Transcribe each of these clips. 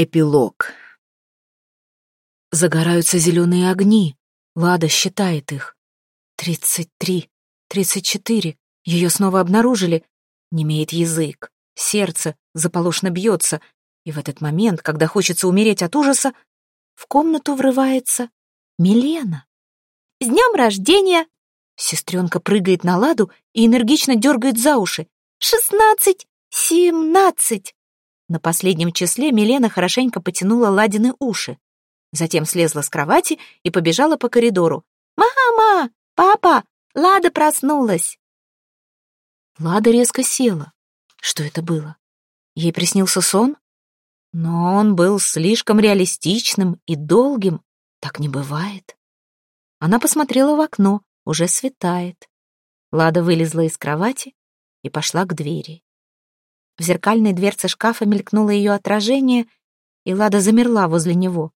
Эпилог. Загораются зеленые огни. Лада считает их. Тридцать три, тридцать четыре. Ее снова обнаружили. Немеет язык, сердце заполошно бьется. И в этот момент, когда хочется умереть от ужаса, в комнату врывается Милена. «С днем рождения!» Сестренка прыгает на ладу и энергично дергает за уши. «Шестнадцать! Семнадцать!» На последнем числе Милена хорошенько потянула Ладины уши. Затем слезла с кровати и побежала по коридору. «Мама! Папа! Лада проснулась!» Лада резко села. Что это было? Ей приснился сон? Но он был слишком реалистичным и долгим. Так не бывает. Она посмотрела в окно, уже светает. Лада вылезла из кровати и пошла к двери. В зеркальной дверце шкафа мелькнуло ее отражение, и Лада замерла возле него.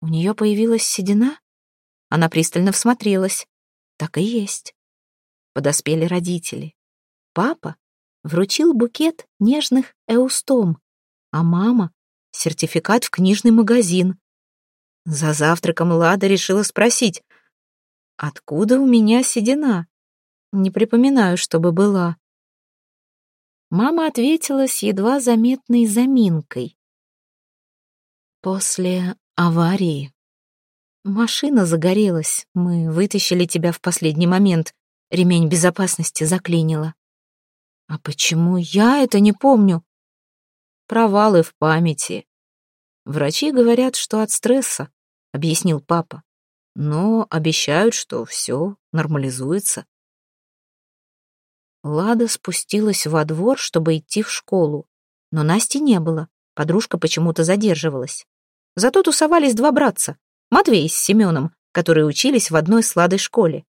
У нее появилась седина? Она пристально всмотрелась. Так и есть. Подоспели родители. Папа вручил букет нежных эустом, а мама — сертификат в книжный магазин. За завтраком Лада решила спросить, откуда у меня седина? Не припоминаю, чтобы была. Мама ответила с едва заметной заминкой. После аварии. Машина загорелась. Мы вытащили тебя в последний момент. Ремень безопасности заклинило. А почему я это не помню? Провалы в памяти. Врачи говорят, что от стресса, объяснил папа. Но обещают, что все нормализуется. Лада спустилась во двор, чтобы идти в школу. Но Насти не было, подружка почему-то задерживалась. Зато тусовались два братца, Матвей с Семеном, которые учились в одной сладой школе.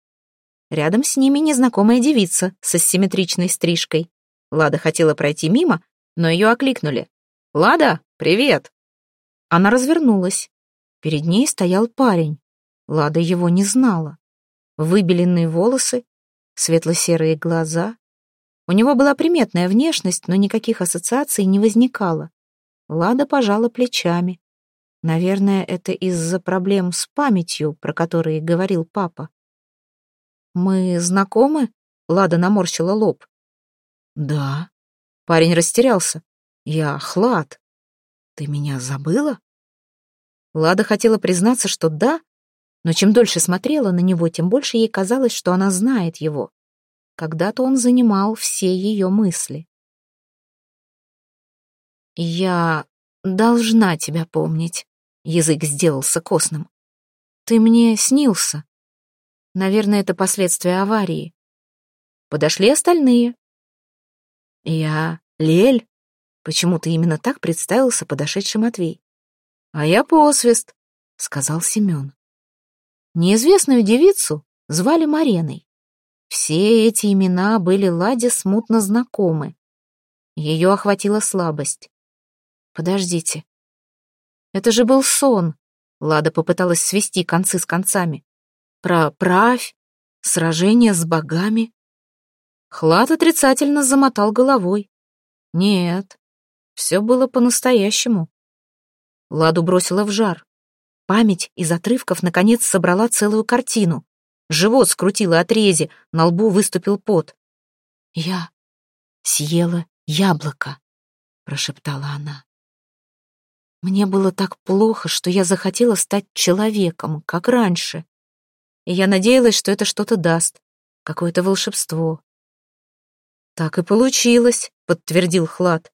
Рядом с ними незнакомая девица с асимметричной стрижкой. Лада хотела пройти мимо, но ее окликнули. «Лада, привет!» Она развернулась. Перед ней стоял парень. Лада его не знала. Выбеленные волосы, светло-серые глаза. У него была приметная внешность, но никаких ассоциаций не возникало. Лада пожала плечами. Наверное, это из-за проблем с памятью, про которые говорил папа. «Мы знакомы?» — Лада наморщила лоб. «Да». Парень растерялся. «Я Хлад. Ты меня забыла?» Лада хотела признаться, что да, но чем дольше смотрела на него, тем больше ей казалось, что она знает его. Когда-то он занимал все ее мысли. «Я должна тебя помнить», — язык сделался костным. «Ты мне снился. Наверное, это последствия аварии». Подошли остальные. «Я Лель», — почему-то именно так представился подошедший Матвей. «А я Посвист», — сказал Семен. Неизвестную девицу звали Мареной. Все эти имена были Ладе смутно знакомы. Ее охватила слабость. «Подождите. Это же был сон!» Лада попыталась свести концы с концами. «Про правь, сражение с богами». Хлад отрицательно замотал головой. «Нет, все было по-настоящему». Ладу бросила в жар. Память из отрывков наконец собрала целую картину. Живот скрутило от рези, на лбу выступил пот. «Я съела яблоко», — прошептала она. «Мне было так плохо, что я захотела стать человеком, как раньше. И я надеялась, что это что-то даст, какое-то волшебство». «Так и получилось», — подтвердил Хлад.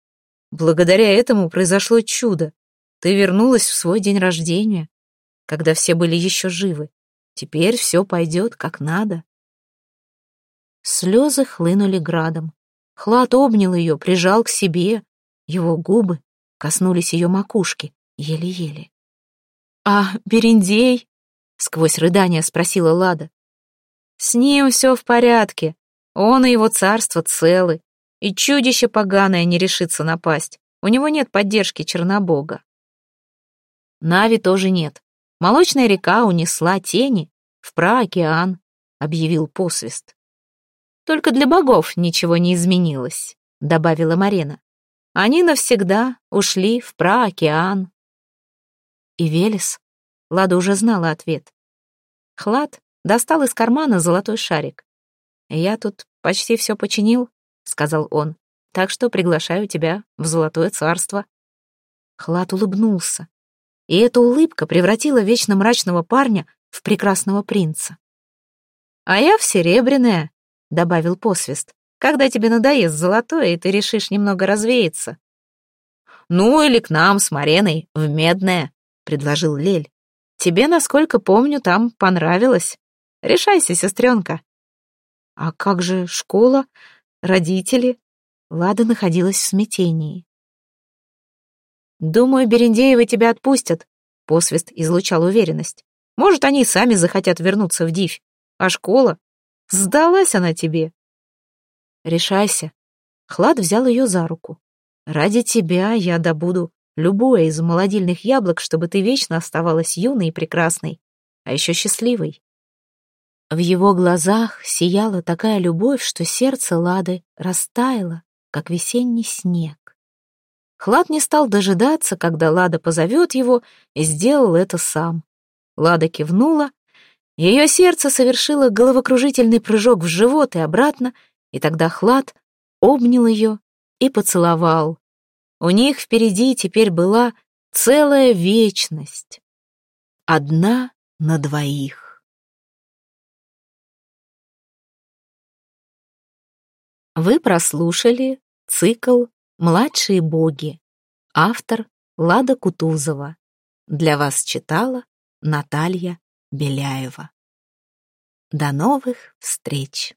«Благодаря этому произошло чудо. Ты вернулась в свой день рождения когда все были еще живы. Теперь все пойдет как надо. Слезы хлынули градом. Хлад обнял ее, прижал к себе. Его губы коснулись ее макушки, еле-еле. «А Берендей?» — сквозь рыдания спросила Лада. «С ним все в порядке. Он и его царство целы. И чудище поганое не решится напасть. У него нет поддержки Чернобога. Нави тоже нет. Молочная река унесла тени в праокеан, объявил посвист. Только для богов ничего не изменилось, добавила Марена. Они навсегда ушли в праокеан. И Велес? Лада уже знала ответ. Хлад достал из кармана золотой шарик. «Я тут почти все починил», — сказал он, «так что приглашаю тебя в золотое царство». Хлад улыбнулся, и эта улыбка превратила вечно мрачного парня в прекрасного принца. «А я в серебряное», — добавил посвист, «когда тебе надоест золотое, и ты решишь немного развеяться». «Ну или к нам с Мареной в медное», — предложил Лель. «Тебе, насколько помню, там понравилось. Решайся, сестренка». «А как же школа, родители?» Лада находилась в смятении. «Думаю, Берендеевы тебя отпустят», — посвист излучал уверенность. «Может, они сами захотят вернуться в Дивь. А школа? Сдалась она тебе». «Решайся». Хлад взял ее за руку. «Ради тебя я добуду любое из молодильных яблок, чтобы ты вечно оставалась юной и прекрасной, а еще счастливой». В его глазах сияла такая любовь, что сердце Лады растаяло, как весенний снег. Хлад не стал дожидаться, когда Лада позовет его, и сделал это сам. Лада кивнула, ее сердце совершило головокружительный прыжок в живот и обратно, и тогда Хлад обнял ее и поцеловал. У них впереди теперь была целая вечность. Одна на двоих. Вы прослушали цикл «Младшие боги». Автор Лада Кутузова. Для вас читала Наталья Беляева. До новых встреч!